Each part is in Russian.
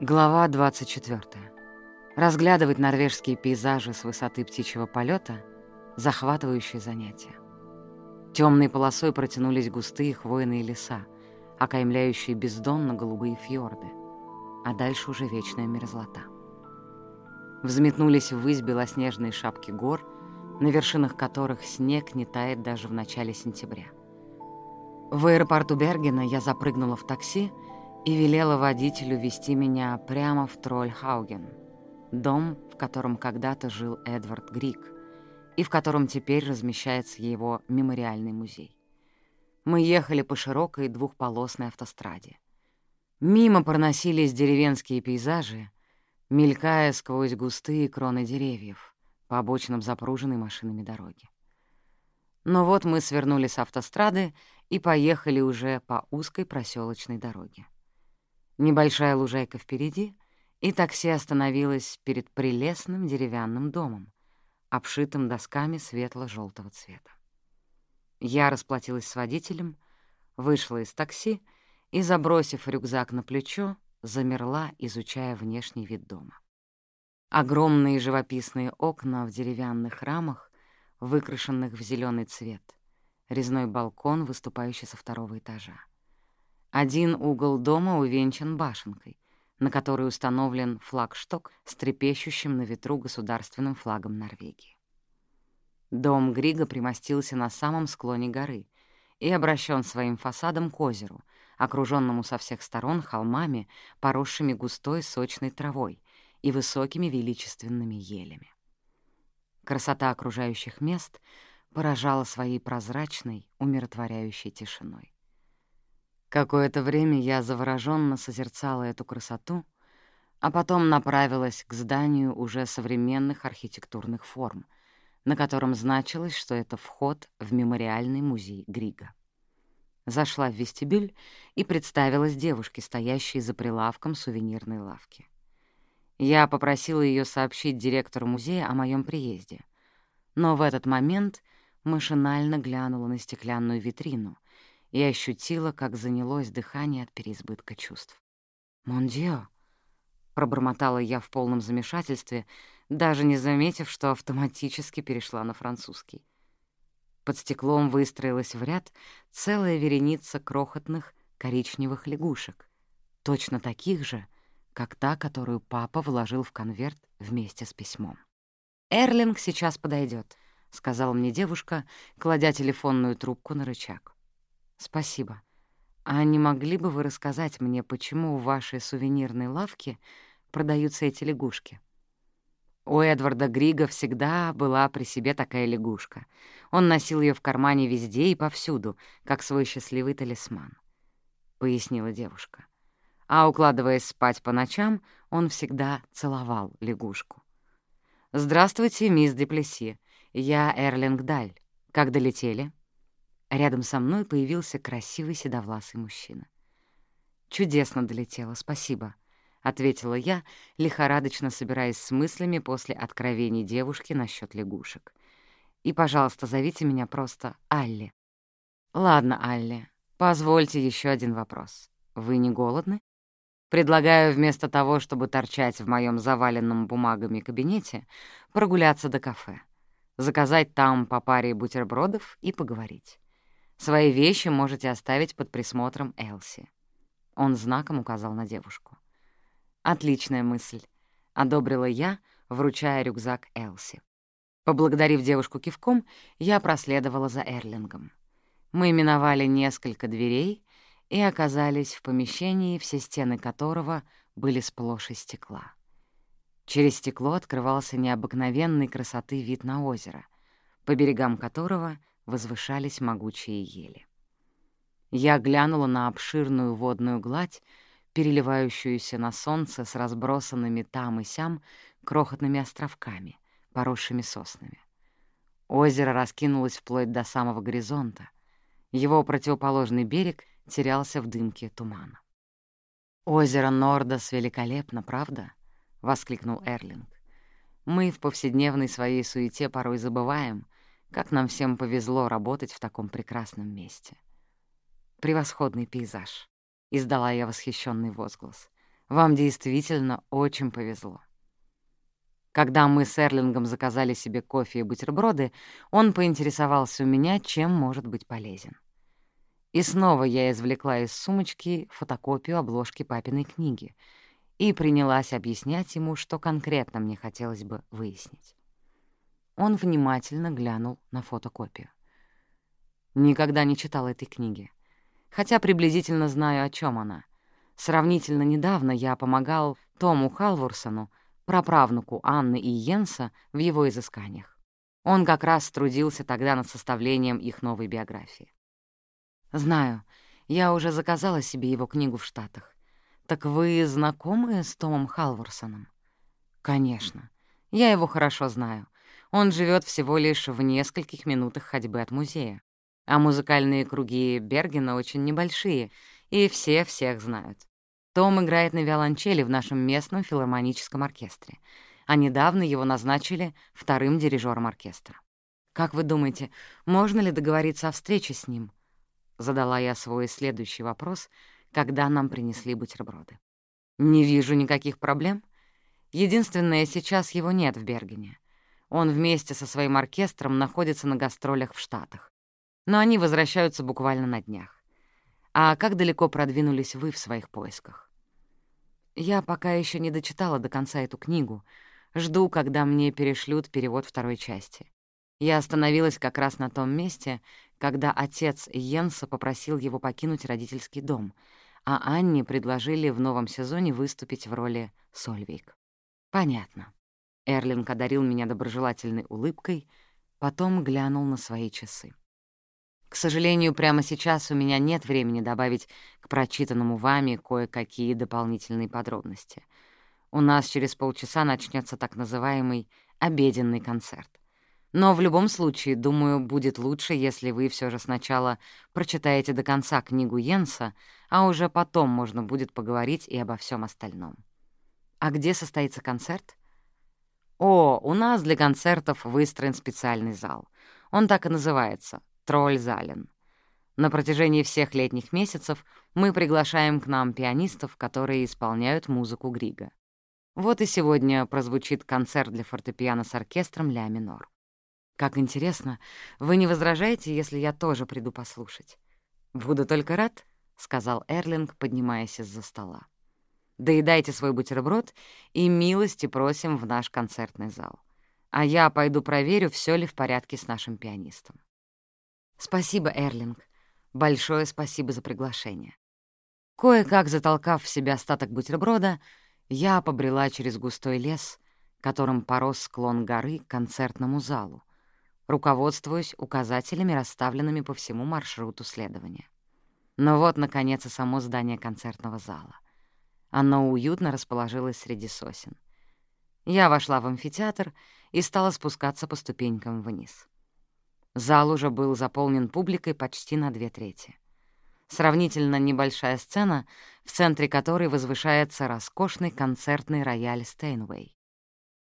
Глава 24. Разглядывать норвежские пейзажи с высоты птичьего полета — захватывающее занятие. Темной полосой протянулись густые хвойные леса, окаймляющие бездонно-голубые фьорды, а дальше уже вечная мерзлота. Взметнулись ввысь белоснежные шапки гор, на вершинах которых снег не тает даже в начале сентября. В аэропорту Бергена я запрыгнула в такси — и велела водителю вести меня прямо в Трольхауген, дом, в котором когда-то жил Эдвард Грик, и в котором теперь размещается его мемориальный музей. Мы ехали по широкой двухполосной автостраде. Мимо проносились деревенские пейзажи, мелькая сквозь густые кроны деревьев по обочинам запруженной машинами дороги. Но вот мы свернули с автострады и поехали уже по узкой проселочной дороге. Небольшая лужайка впереди, и такси остановилось перед прелестным деревянным домом, обшитым досками светло желтого цвета. Я расплатилась с водителем, вышла из такси и, забросив рюкзак на плечо, замерла, изучая внешний вид дома. Огромные живописные окна в деревянных рамах, выкрашенных в зеленый цвет, резной балкон, выступающий со второго этажа. Один угол дома увенчан башенкой, на которой установлен флагшток с трепещущим на ветру государственным флагом Норвегии. Дом Грига примостился на самом склоне горы и обращен своим фасадом к озеру, окруженному со всех сторон холмами, поросшими густой сочной травой и высокими величественными елями. Красота окружающих мест поражала своей прозрачной, умиротворяющей тишиной. Какое-то время я заворожённо созерцала эту красоту, а потом направилась к зданию уже современных архитектурных форм, на котором значилось, что это вход в мемориальный музей Грига. Зашла в вестибюль и представилась девушке, стоящей за прилавком сувенирной лавки. Я попросила ее сообщить директору музея о моем приезде, но в этот момент машинально глянула на стеклянную витрину — и ощутила, как занялось дыхание от переизбытка чувств. «Мондио!» — пробормотала я в полном замешательстве, даже не заметив, что автоматически перешла на французский. Под стеклом выстроилась в ряд целая вереница крохотных коричневых лягушек, точно таких же, как та, которую папа вложил в конверт вместе с письмом. «Эрлинг сейчас подойдет, сказала мне девушка, кладя телефонную трубку на рычаг. «Спасибо. А не могли бы вы рассказать мне, почему в вашей сувенирной лавке продаются эти лягушки?» У Эдварда Грига всегда была при себе такая лягушка. Он носил ее в кармане везде и повсюду, как свой счастливый талисман, — пояснила девушка. А укладываясь спать по ночам, он всегда целовал лягушку. «Здравствуйте, мисс Деплеси. Я Эрлинг Даль. Как долетели?» Рядом со мной появился красивый седовласый мужчина. «Чудесно долетела, спасибо», — ответила я, лихорадочно собираясь с мыслями после откровений девушки насчет лягушек. «И, пожалуйста, зовите меня просто Алли». «Ладно, Алли, позвольте еще один вопрос. Вы не голодны?» Предлагаю вместо того, чтобы торчать в моем заваленном бумагами кабинете, прогуляться до кафе, заказать там по паре бутербродов и поговорить. Свои вещи можете оставить под присмотром Элси». Он знаком указал на девушку. «Отличная мысль», — одобрила я, вручая рюкзак Элси. Поблагодарив девушку кивком, я проследовала за Эрлингом. Мы миновали несколько дверей и оказались в помещении, все стены которого были сплошь из стекла. Через стекло открывался необыкновенной красоты вид на озеро, по берегам которого — возвышались могучие ели. Я глянула на обширную водную гладь, переливающуюся на солнце с разбросанными там и сям крохотными островками, поросшими соснами. Озеро раскинулось вплоть до самого горизонта. Его противоположный берег терялся в дымке тумана. «Озеро Нордос великолепно, правда?» — воскликнул Эрлинг. «Мы в повседневной своей суете порой забываем, как нам всем повезло работать в таком прекрасном месте. Превосходный пейзаж. Издала я восхищенный возглас. Вам действительно очень повезло. Когда мы с Эрлингом заказали себе кофе и бутерброды, он поинтересовался у меня, чем может быть полезен. И снова я извлекла из сумочки фотокопию обложки папиной книги и принялась объяснять ему, что конкретно мне хотелось бы выяснить. Он внимательно глянул на фотокопию. Никогда не читал этой книги, хотя приблизительно знаю, о чем она. Сравнительно недавно я помогал Тому Халворсону праправнуку Анны и Йенса в его изысканиях. Он как раз трудился тогда над составлением их новой биографии. «Знаю, я уже заказала себе его книгу в Штатах. Так вы знакомы с Томом Халворсоном?» «Конечно. Я его хорошо знаю. Он живет всего лишь в нескольких минутах ходьбы от музея. А музыкальные круги Бергена очень небольшие, и все всех знают. Том играет на виолончели в нашем местном филармоническом оркестре, а недавно его назначили вторым дирижером оркестра. «Как вы думаете, можно ли договориться о встрече с ним?» Задала я свой следующий вопрос, когда нам принесли бутерброды. «Не вижу никаких проблем. Единственное, сейчас его нет в Бергене. Он вместе со своим оркестром находится на гастролях в Штатах. Но они возвращаются буквально на днях. А как далеко продвинулись вы в своих поисках? Я пока еще не дочитала до конца эту книгу. Жду, когда мне перешлют перевод второй части. Я остановилась как раз на том месте, когда отец Йенса попросил его покинуть родительский дом, а Анне предложили в новом сезоне выступить в роли Сольвейк. Понятно. Эрлинг одарил меня доброжелательной улыбкой, потом глянул на свои часы. К сожалению, прямо сейчас у меня нет времени добавить к прочитанному вами кое-какие дополнительные подробности. У нас через полчаса начнется так называемый обеденный концерт. Но в любом случае, думаю, будет лучше, если вы все же сначала прочитаете до конца книгу Йенса, а уже потом можно будет поговорить и обо всем остальном. А где состоится концерт? О, у нас для концертов выстроен специальный зал. Он так и называется Трользален. На протяжении всех летних месяцев мы приглашаем к нам пианистов, которые исполняют музыку Грига. Вот и сегодня прозвучит концерт для фортепиано с оркестром ля минор. Как интересно, вы не возражаете, если я тоже приду послушать? Буду только рад, — сказал Эрлинг, поднимаясь из-за стола. Доедайте свой бутерброд и милости просим в наш концертный зал. А я пойду проверю, все ли в порядке с нашим пианистом. Спасибо, Эрлинг. Большое спасибо за приглашение. Кое-как затолкав в себя остаток бутерброда, я побрела через густой лес, которым порос склон горы к концертному залу, руководствуясь указателями, расставленными по всему маршруту следования. Но вот, наконец, и само здание концертного зала. Оно уютно расположилось среди сосен. Я вошла в амфитеатр и стала спускаться по ступенькам вниз. Зал уже был заполнен публикой почти на две трети. Сравнительно небольшая сцена, в центре которой возвышается роскошный концертный рояль Стейнвей.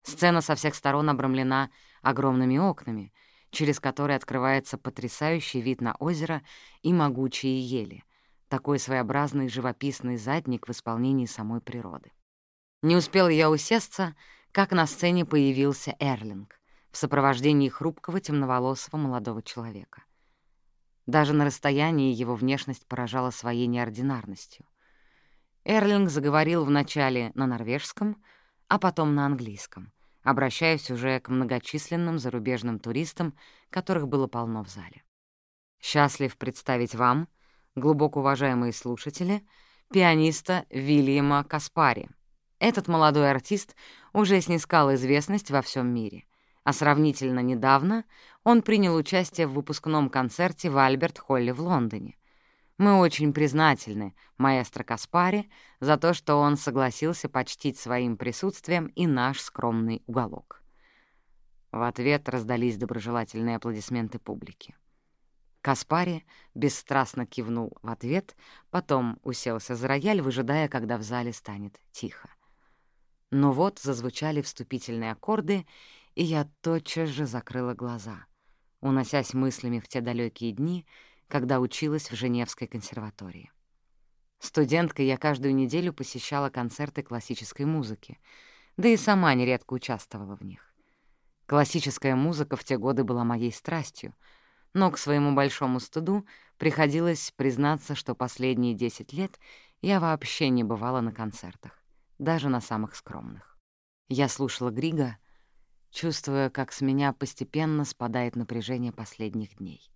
Сцена со всех сторон обрамлена огромными окнами, через которые открывается потрясающий вид на озеро и могучие ели, такой своеобразный живописный задник в исполнении самой природы. Не успел я усесться, как на сцене появился Эрлинг в сопровождении хрупкого темноволосого молодого человека. Даже на расстоянии его внешность поражала своей неординарностью. Эрлинг заговорил вначале на норвежском, а потом на английском, обращаясь уже к многочисленным зарубежным туристам, которых было полно в зале. «Счастлив представить вам, глубоко уважаемые слушатели, пианиста Вильяма Каспари. Этот молодой артист уже снискал известность во всем мире а сравнительно недавно он принял участие в выпускном концерте в Альберт-Холле в Лондоне. Мы очень признательны маэстро Каспари за то, что он согласился почтить своим присутствием и наш скромный уголок. В ответ раздались доброжелательные аплодисменты публики. Каспари бесстрастно кивнул в ответ, потом уселся за рояль, выжидая, когда в зале станет тихо. Но вот зазвучали вступительные аккорды, и я тотчас же закрыла глаза, уносясь мыслями в те далекие дни, когда училась в Женевской консерватории. Студенткой я каждую неделю посещала концерты классической музыки, да и сама нередко участвовала в них. Классическая музыка в те годы была моей страстью, но к своему большому стыду приходилось признаться, что последние 10 лет я вообще не бывала на концертах, даже на самых скромных. Я слушала Грига, чувствуя, как с меня постепенно спадает напряжение последних дней.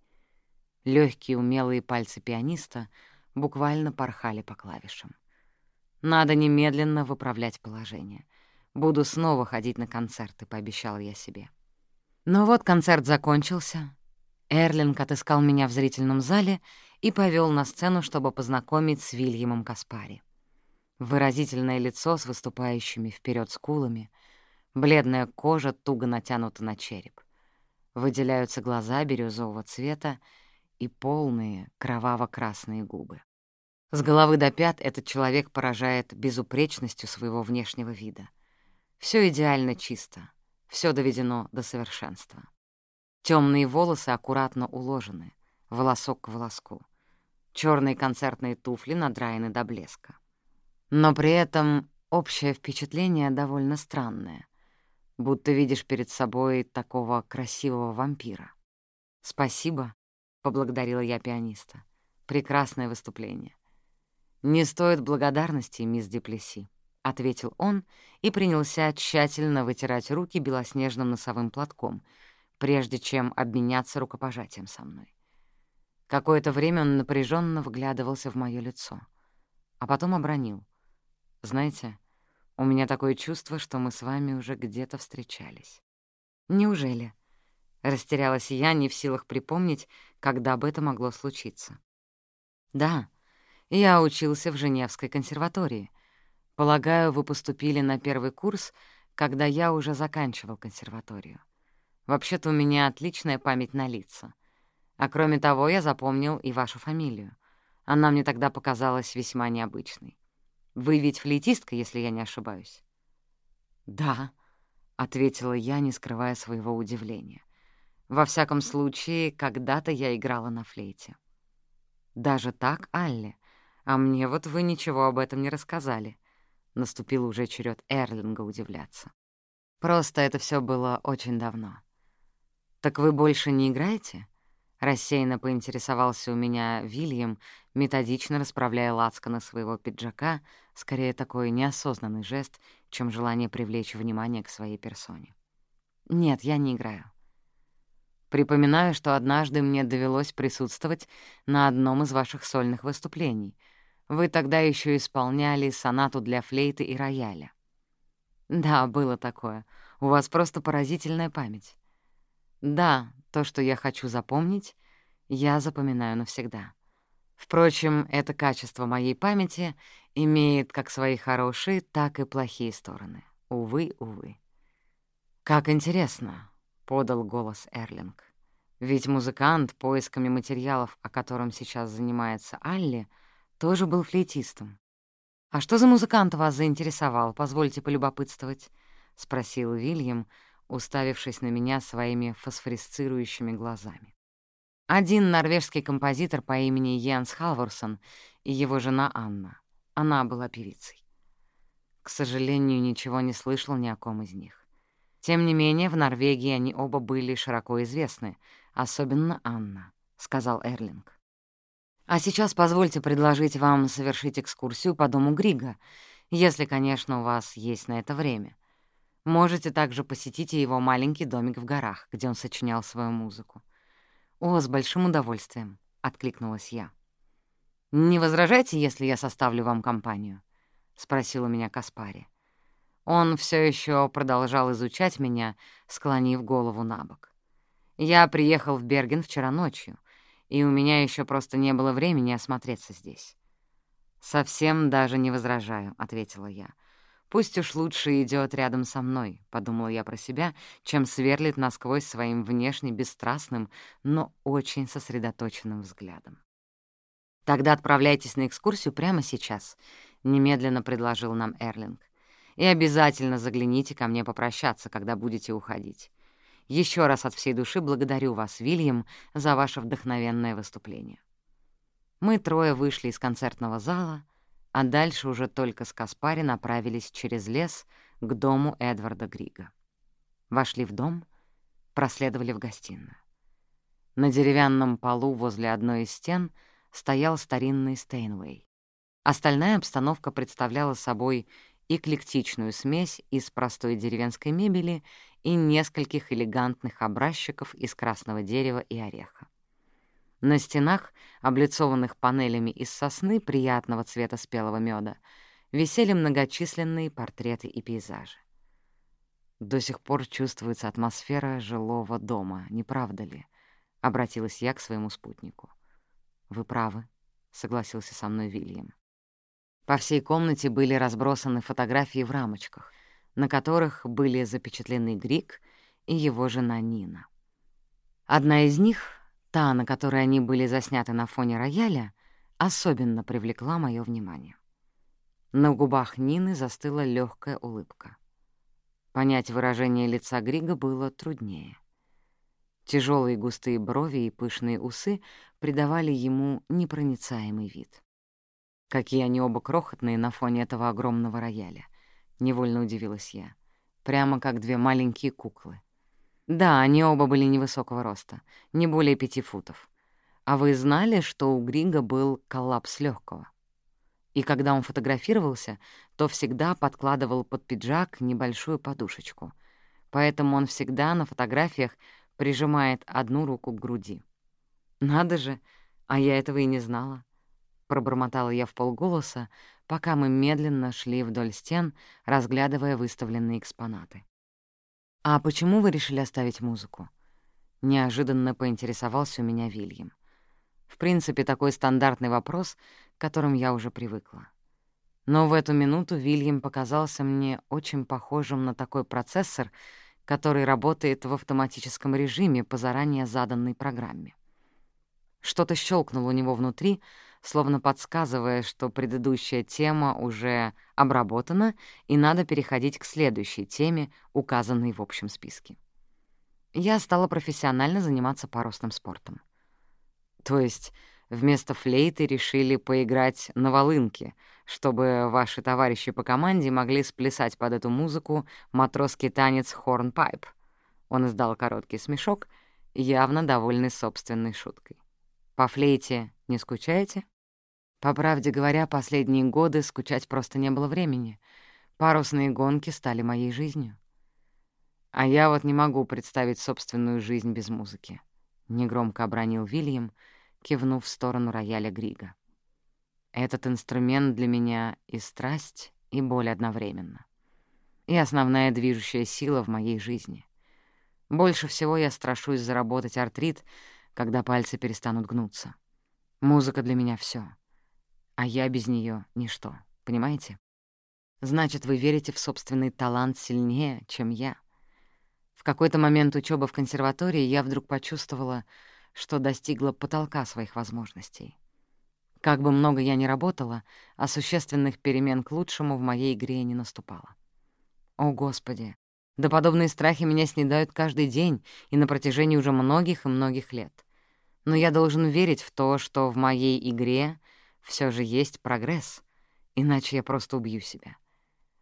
Лёгкие умелые пальцы пианиста буквально порхали по клавишам. Надо немедленно выправлять положение. Буду снова ходить на концерты, пообещала я себе. Но вот концерт закончился. Эрлинг отыскал меня в зрительном зале и повел на сцену, чтобы познакомить с Вильямом Каспари. Выразительное лицо с выступающими вперед скулами, бледная кожа туго натянута на череп. Выделяются глаза бирюзового цвета и полные кроваво-красные губы. С головы до пят этот человек поражает безупречностью своего внешнего вида. Все идеально чисто, все доведено до совершенства. Темные волосы аккуратно уложены, волосок к волоску. Черные концертные туфли надраены до блеска. Но при этом общее впечатление довольно странное, будто видишь перед собой такого красивого вампира. «Спасибо», поблагодарила я пианиста. Прекрасное выступление. Не стоит благодарности, мисс Деплеси, ответил он и принялся тщательно вытирать руки белоснежным носовым платком, прежде чем обменяться рукопожатием со мной. Какое-то время он напряженно вглядывался в мое лицо, а потом обронил. «Знаете, у меня такое чувство, что мы с вами уже где-то встречались». «Неужели?» Растерялась я, не в силах припомнить, когда бы это могло случиться. «Да, я учился в Женевской консерватории. Полагаю, вы поступили на первый курс, когда я уже заканчивал консерваторию. Вообще-то у меня отличная память на лица. А кроме того, я запомнил и вашу фамилию. Она мне тогда показалась весьма необычной. Вы ведь флейтистка, если я не ошибаюсь?» «Да», — ответила я, не скрывая своего удивления. Во всяком случае, когда-то я играла на флейте. Даже так, Алли? А мне вот вы ничего об этом не рассказали. Наступил уже черед Эрлинга удивляться. Просто это все было очень давно. Так вы больше не играете? Рассеянно поинтересовался у меня Вильям, методично расправляя лацканы своего пиджака, скорее такой неосознанный жест, чем желание привлечь внимание к своей персоне. «Нет, я не играю. Припоминаю, что однажды мне довелось присутствовать на одном из ваших сольных выступлений. Вы тогда еще исполняли сонату для флейты и рояля. Да, было такое. У вас просто поразительная память. Да, то, что я хочу запомнить, я запоминаю навсегда. Впрочем, это качество моей памяти имеет как свои хорошие, так и плохие стороны. Увы, увы. «Как интересно», — подал голос Эрлинг. Ведь музыкант, поисками материалов, о котором сейчас занимается Алли, тоже был флейтистом. «А что за музыкант вас заинтересовал, позвольте полюбопытствовать?» — спросил Вильям, уставившись на меня своими фосфорисцирующими глазами. Один норвежский композитор по имени Йенс Халворсон и его жена Анна. Она была певицей. К сожалению, ничего не слышал ни о ком из них. Тем не менее, в Норвегии они оба были широко известны, особенно Анна, — сказал Эрлинг. А сейчас позвольте предложить вам совершить экскурсию по дому Грига, если, конечно, у вас есть на это время. Можете также посетить его маленький домик в горах, где он сочинял свою музыку. «О, с большим удовольствием», — откликнулась я. «Не возражайте, если я составлю вам компанию?» — спросил у меня Каспари. Он все еще продолжал изучать меня, склонив голову на бок. Я приехал в Берген вчера ночью, и у меня еще просто не было времени осмотреться здесь. «Совсем даже не возражаю», — ответила я. «Пусть уж лучше идет рядом со мной», — подумала я про себя, чем сверлит насквозь своим внешне бесстрастным, но очень сосредоточенным взглядом. «Тогда отправляйтесь на экскурсию прямо сейчас», — немедленно предложил нам Эрлинг. И обязательно загляните ко мне попрощаться, когда будете уходить. Еще раз от всей души благодарю вас, Вильям, за ваше вдохновенное выступление. Мы трое вышли из концертного зала, а дальше уже только с Каспари направились через лес к дому Эдварда Грига. Вошли в дом, проследовали в гостиную. На деревянном полу возле одной из стен стоял старинный Стейнвей. Остальная обстановка представляла собой эклектичную смесь из простой деревенской мебели и нескольких элегантных образчиков из красного дерева и ореха. На стенах, облицованных панелями из сосны приятного цвета спелого меда, висели многочисленные портреты и пейзажи. До сих пор чувствуется атмосфера жилого дома, не правда ли? Обратилась я к своему спутнику. Вы правы, согласился со мной Вильям. По всей комнате были разбросаны фотографии в рамочках, на которых были запечатлены Грик и его жена Нина. Одна из них, та, на которой они были засняты на фоне рояля, особенно привлекла мое внимание. На губах Нины застыла легкая улыбка. Понять выражение лица Грига было труднее. Тяжелые густые брови и пышные усы придавали ему непроницаемый вид. Какие они оба крохотные на фоне этого огромного рояля. Невольно удивилась я. Прямо как две маленькие куклы. Да, они оба были невысокого роста, не более пяти футов. А вы знали, что у Грига был коллапс легкого? и когда он фотографировался, то всегда подкладывал под пиджак небольшую подушечку. Поэтому он всегда на фотографиях прижимает одну руку к груди. «Надо же, а я этого и не знала», — пробормотала я в полголоса, пока мы медленно шли вдоль стен, разглядывая выставленные экспонаты. «А почему вы решили оставить музыку?» Неожиданно поинтересовался у меня Вильям. В принципе, такой стандартный вопрос, к которым я уже привыкла. Но в эту минуту Вильям показался мне очень похожим на такой процессор, который работает в автоматическом режиме по заранее заданной программе. Что-то щелкнуло у него внутри, словно подсказывая, что предыдущая тема уже обработана, и надо переходить к следующей теме, указанной в общем списке. Я стала профессионально заниматься парусным спортом. То есть вместо флейты решили поиграть на волынке, чтобы ваши товарищи по команде могли сплясать под эту музыку матросский танец хорнпайп. Он издал короткий смешок, явно довольный собственной шуткой. По флейте не скучаете? По правде говоря, последние годы скучать просто не было времени. Парусные гонки стали моей жизнью. А я вот не могу представить собственную жизнь без музыки. Негромко обронил Вильям — кивнув в сторону рояля Грига. «Этот инструмент для меня и страсть, и боль одновременно. И основная движущая сила в моей жизни. Больше всего я страшусь заработать артрит, когда пальцы перестанут гнуться. Музыка для меня — всё, а я без неё — ничто, понимаете? Значит, вы верите в собственный талант сильнее, чем я. В какой-то момент учёбы в консерватории я вдруг почувствовала, что достигла потолка своих возможностей. Как бы много я ни работала, а существенных перемен к лучшему в моей игре не наступало. О, Господи! Да подобные страхи меня снедают каждый день и на протяжении уже многих и многих лет. Но я должен верить в то, что в моей игре все же есть прогресс, иначе я просто убью себя.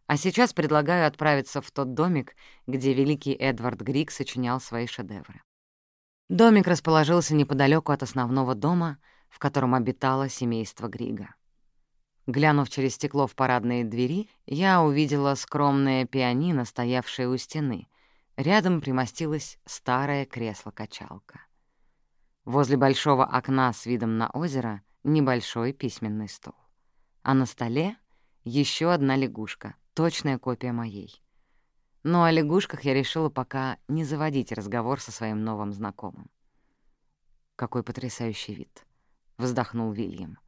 А сейчас предлагаю отправиться в тот домик, где великий Эдвард Грик сочинял свои шедевры. Домик расположился неподалеку от основного дома, в котором обитало семейство Грига. Глянув через стекло в парадные двери, я увидела скромное пианино, стоявшее у стены. Рядом примостилось старое кресло-качалка. Возле большого окна с видом на озеро небольшой письменный стол. А на столе еще одна лягушка, точная копия моей. Но о лягушках я решила пока не заводить разговор со своим новым знакомым. «Какой потрясающий вид!» — вздохнул Вильям.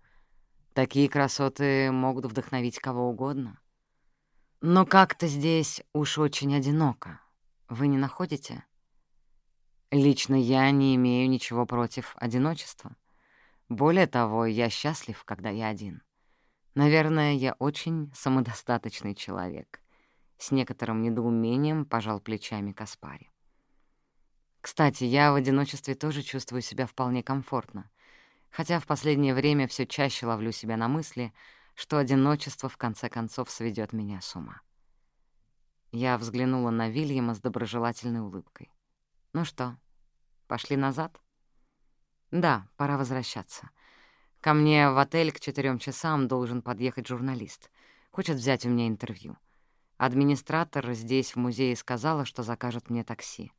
«Такие красоты могут вдохновить кого угодно. Но как-то здесь уж очень одиноко. Вы не находите?» «Лично я не имею ничего против одиночества. Более того, я счастлив, когда я один. Наверное, я очень самодостаточный человек. С некоторым недоумением пожал плечами Каспари. Кстати, я в одиночестве тоже чувствую себя вполне комфортно, хотя в последнее время все чаще ловлю себя на мысли, что одиночество в конце концов сведет меня с ума. Я взглянула на Вильяма с доброжелательной улыбкой. «Ну что, пошли назад?» «Да, пора возвращаться. Ко мне в отель к четырем часам должен подъехать журналист. Хочет взять у меня интервью. Администратор здесь, в музее, сказала, что закажет мне такси.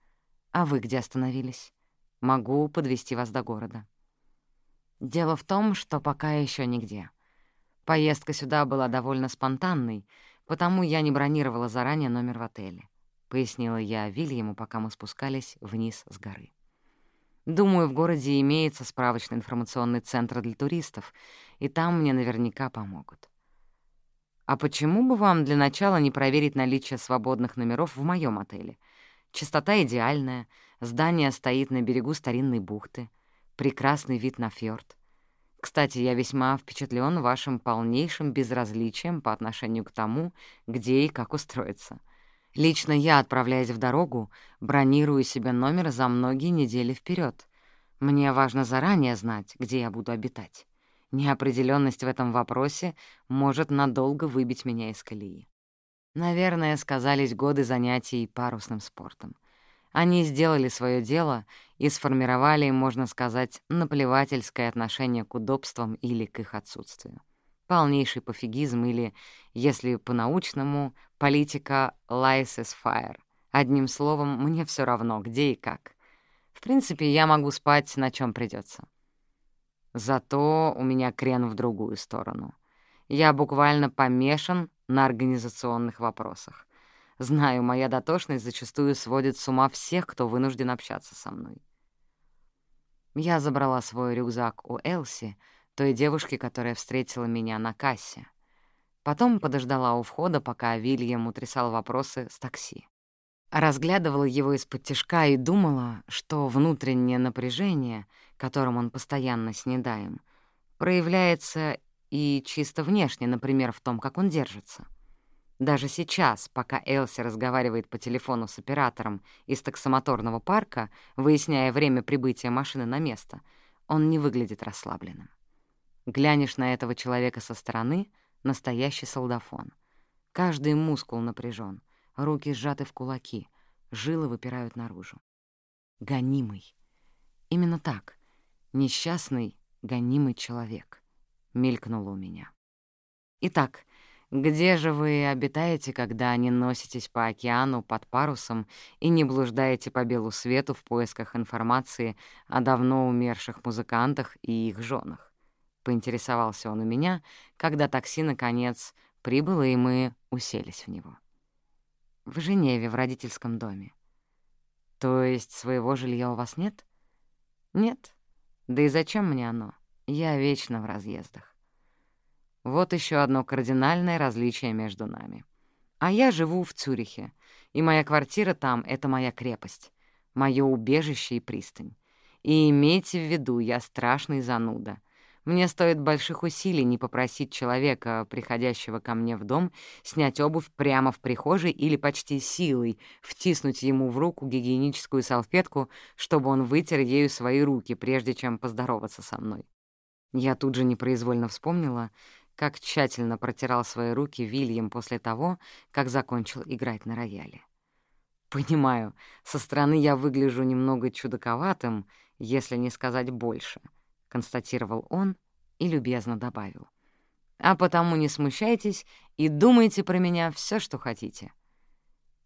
А вы где остановились? Могу подвести вас до города». Дело в том, что пока еще нигде. Поездка сюда была довольно спонтанной, потому я не бронировала заранее номер в отеле, — пояснила я Вильяму, пока мы спускались вниз с горы. Думаю, в городе имеется справочный информационный центр для туристов, и там мне наверняка помогут. А почему бы вам для начала не проверить наличие свободных номеров в моем отеле? Частота идеальная, здание стоит на берегу старинной бухты — прекрасный вид на фьорд. Кстати, я весьма впечатлен вашим полнейшим безразличием по отношению к тому, где и как устроиться. Лично я, отправляясь в дорогу, бронирую себе номер за многие недели вперед. Мне важно заранее знать, где я буду обитать. Неопределенность в этом вопросе может надолго выбить меня из колеи. Наверное, сказались годы занятий парусным спортом. Они сделали свое дело и сформировали, можно сказать, наплевательское отношение к удобствам или к их отсутствию. Полнейший пофигизм или, если по-научному, политика «lies is fire». Одним словом, мне все равно, где и как. В принципе, я могу спать, на чем придется. Зато у меня крен в другую сторону. Я буквально помешан на организационных вопросах. Знаю, моя дотошность зачастую сводит с ума всех, кто вынужден общаться со мной. Я забрала свой рюкзак у Элси, той девушки, которая встретила меня на кассе. Потом подождала у входа, пока Вильям утрясал вопросы с такси. Разглядывала его из-под тишка и думала, что внутреннее напряжение, которым он постоянно снедаем, проявляется и чисто внешне, например, в том, как он держится. Даже сейчас, пока Элси разговаривает по телефону с оператором из таксомоторного парка, выясняя время прибытия машины на место, он не выглядит расслабленным. Глянешь на этого человека со стороны — настоящий солдафон. Каждый мускул напряжен, руки сжаты в кулаки, жилы выпирают наружу. Гонимый. Именно так. Несчастный, гонимый человек. Мелькнуло у меня. Итак, где же вы обитаете, когда не носитесь по океану под парусом и не блуждаете по белу свету в поисках информации о давно умерших музыкантах и их женах? Поинтересовался он у меня, когда такси, наконец, прибыло, и мы уселись в него. В Женеве, в родительском доме. То есть своего жилья у вас нет? Нет. Да и зачем мне оно? Я вечно в разъездах. Вот еще одно кардинальное различие между нами. А я живу в Цюрихе, и моя квартира там — это моя крепость, мое убежище и пристань. И имейте в виду, я страшный зануда. Мне стоит больших усилий не попросить человека, приходящего ко мне в дом, снять обувь прямо в прихожей или почти силой втиснуть ему в руку гигиеническую салфетку, чтобы он вытер ею свои руки, прежде чем поздороваться со мной. Я тут же непроизвольно вспомнила, как тщательно протирал свои руки Вильям после того, как закончил играть на рояле. «Понимаю, со стороны я выгляжу немного чудаковатым, если не сказать больше», — констатировал он и любезно добавил. «А потому не смущайтесь и думайте про меня все, что хотите».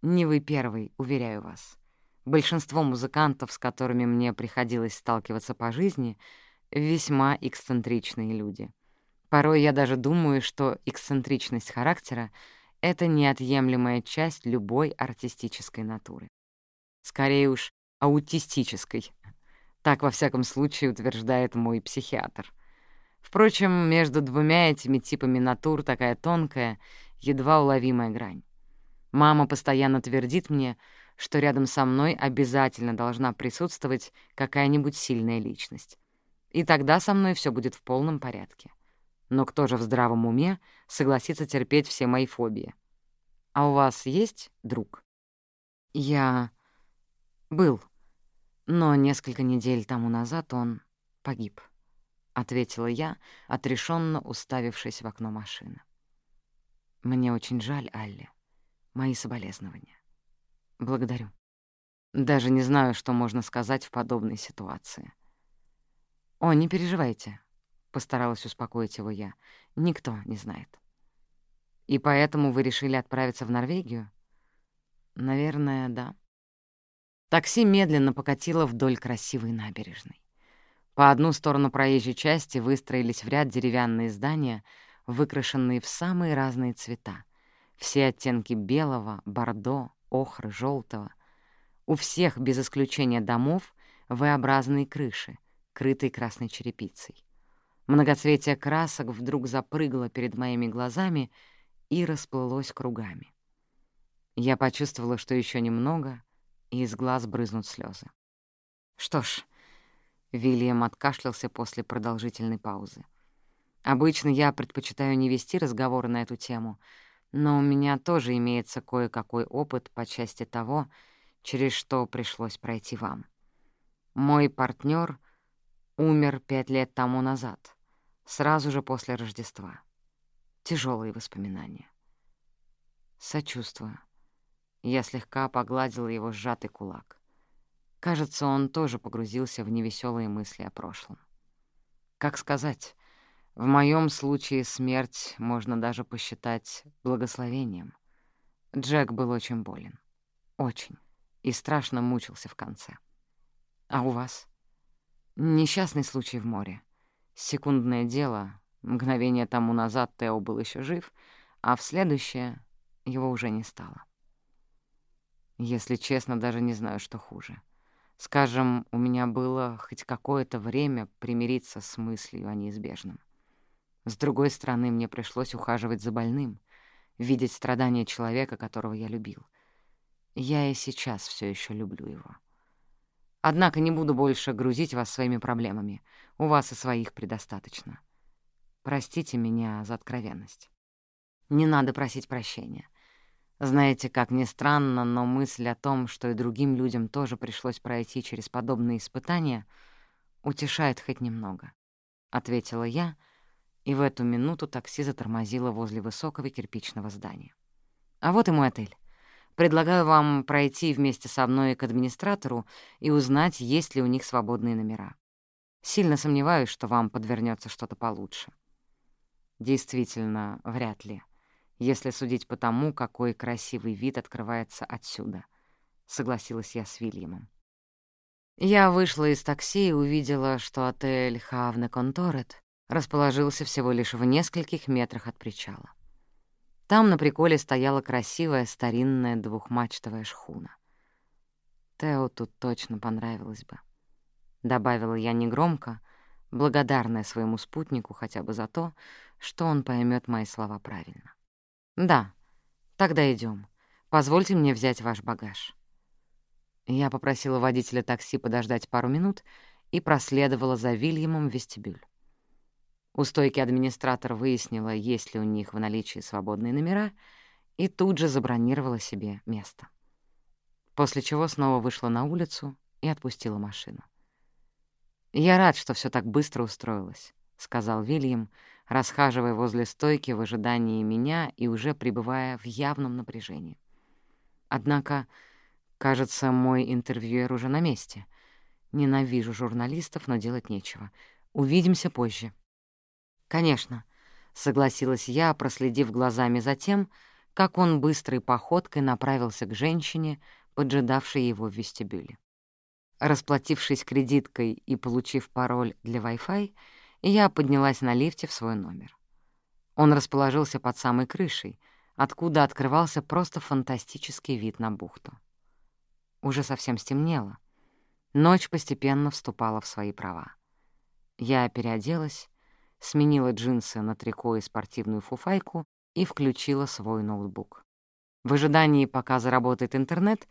Не вы первый, уверяю вас. Большинство музыкантов, с которыми мне приходилось сталкиваться по жизни, весьма эксцентричные люди — Порой я даже думаю, что эксцентричность характера — это неотъемлемая часть любой артистической натуры. Скорее уж, аутистической. Так, во всяком случае, утверждает мой психиатр. Впрочем, между двумя этими типами натур такая тонкая, едва уловимая грань. Мама постоянно твердит мне, что рядом со мной обязательно должна присутствовать какая-нибудь сильная личность. И тогда со мной все будет в полном порядке. Но кто же в здравом уме согласится терпеть все мои фобии? А у вас есть друг? Я... был. Но несколько недель тому назад он погиб. ответила я, отрешенно уставившись в окно машины. «Мне очень жаль, Алли. Мои соболезнования. Благодарю. Даже не знаю, что можно сказать в подобной ситуации. «О, не переживайте», — постаралась успокоить его я. «Никто не знает». «И поэтому вы решили отправиться в Норвегию?» «Наверное, да». Такси медленно покатило вдоль красивой набережной. По одну сторону проезжей части выстроились в ряд деревянные здания, выкрашенные в самые разные цвета. Все оттенки белого, бордо, охры, желтого. У всех, без исключения домов, V-образные крыши, крытые красной черепицей. Многоцветие красок вдруг запрыгало перед моими глазами и расплылось кругами. Я почувствовала, что еще немного, и из глаз брызнут слезы. Что ж, Вильям откашлялся после продолжительной паузы. Обычно я предпочитаю не вести разговоры на эту тему, но у меня тоже имеется кое-какой опыт по части того, через что пришлось пройти вам. Мой партнер умер пять лет тому назад, сразу же после Рождества. Тяжелые воспоминания. Сочувствую. Я слегка погладила его сжатый кулак. Кажется, он тоже погрузился в невеселые мысли о прошлом. Как сказать, в моем случае смерть можно даже посчитать благословением. Джек был очень болен. Очень. И страшно мучился в конце. А у вас? Несчастный случай в море. Секундное дело. Мгновение тому назад Тео был еще жив, а в следующее его уже не стало. Если честно, даже не знаю, что хуже. Скажем, у меня было хоть какое-то время примириться с мыслью о неизбежном. С другой стороны, мне пришлось ухаживать за больным, видеть страдания человека, которого я любил. Я и сейчас все еще люблю его. Однако не буду больше грузить вас своими проблемами. У вас и своих предостаточно. Простите меня за откровенность. Не надо просить прощения. Знаете, как ни странно, но мысль о том, что и другим людям тоже пришлось пройти через подобные испытания, утешает хоть немного, — ответила я, и в эту минуту такси затормозило возле высокого кирпичного здания. А вот и мой отель. Предлагаю вам пройти вместе со мной к администратору и узнать, есть ли у них свободные номера. Сильно сомневаюсь, что вам подвернется что-то получше. Действительно, вряд ли если судить по тому, какой красивый вид открывается отсюда», — согласилась я с Вильямом. Я вышла из такси и увидела, что отель «Хавне Конторет» расположился всего лишь в нескольких метрах от причала. Там на приколе стояла красивая старинная двухмачтовая шхуна. Тео тут точно понравилось бы. Добавила я негромко, благодарная своему спутнику хотя бы за то, что он поймет мои слова правильно. «Да, тогда идем. Позвольте мне взять ваш багаж». Я попросила водителя такси подождать пару минут и проследовала за Вильямом в вестибюль. У стойки администратор выяснила, есть ли у них в наличии свободные номера, и тут же забронировала себе место. После чего снова вышла на улицу и отпустила машину. «Я рад, что все так быстро устроилось», — сказал Вильям, расхаживая возле стойки в ожидании меня и уже пребывая в явном напряжении. Однако, кажется, мой интервьюер уже на месте. Ненавижу журналистов, но делать нечего. Увидимся позже. «Конечно», — согласилась я, проследив глазами за тем, как он быстрой походкой направился к женщине, поджидавшей его в вестибюле. Расплатившись кредиткой и получив пароль для Wi-Fi, и я поднялась на лифте в свой номер. Он расположился под самой крышей, откуда открывался просто фантастический вид на бухту. Уже совсем стемнело. Ночь постепенно вступала в свои права. Я переоделась, сменила джинсы на трико и спортивную фуфайку и включила свой ноутбук. В ожидании, пока заработает интернет,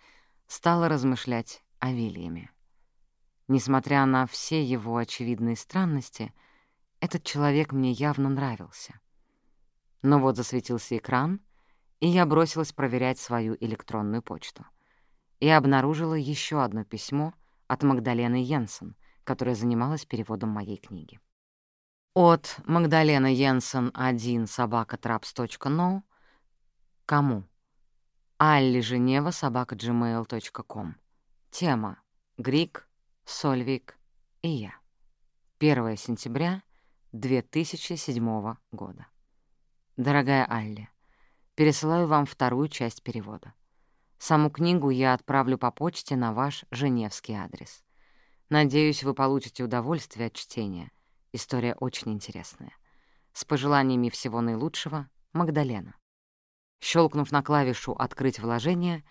стала размышлять о Вильяме. Несмотря на все его очевидные странности — этот человек мне явно нравился. Но вот засветился экран, и я бросилась проверять свою электронную почту. И обнаружила еще одно письмо от Магдалены Йенсен, которая занималась переводом моей книги. От Магдалена Йенсен 1 собака трапс.но Кому? Алли Женева собака gmail.com Тема Грик, Сольвик и я. 1 сентября 2007 года. Дорогая Алли, пересылаю вам вторую часть перевода. Саму книгу я отправлю по почте на ваш женевский адрес. Надеюсь, вы получите удовольствие от чтения. История очень интересная. С пожеланиями всего наилучшего, Магдалена. Щелкнув на клавишу «Открыть вложение»,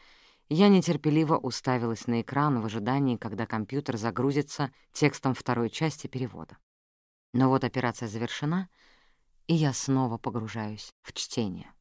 я нетерпеливо уставилась на экран в ожидании, когда компьютер загрузится текстом второй части перевода. Но вот операция завершена, и я снова погружаюсь в чтение.